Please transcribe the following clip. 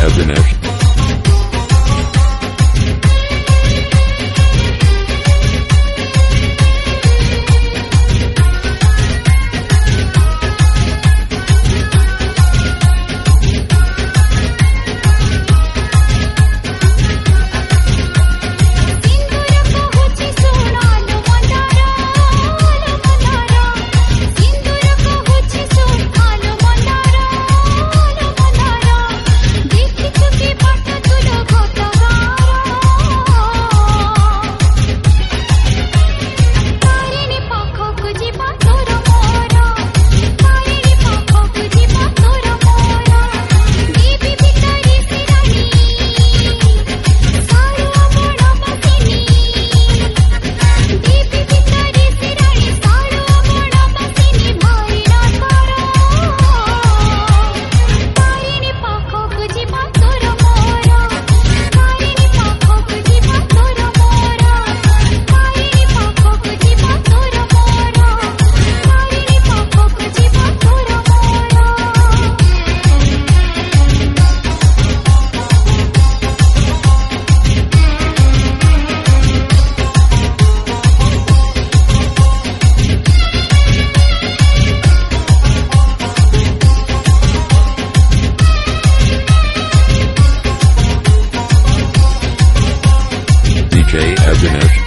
as. J as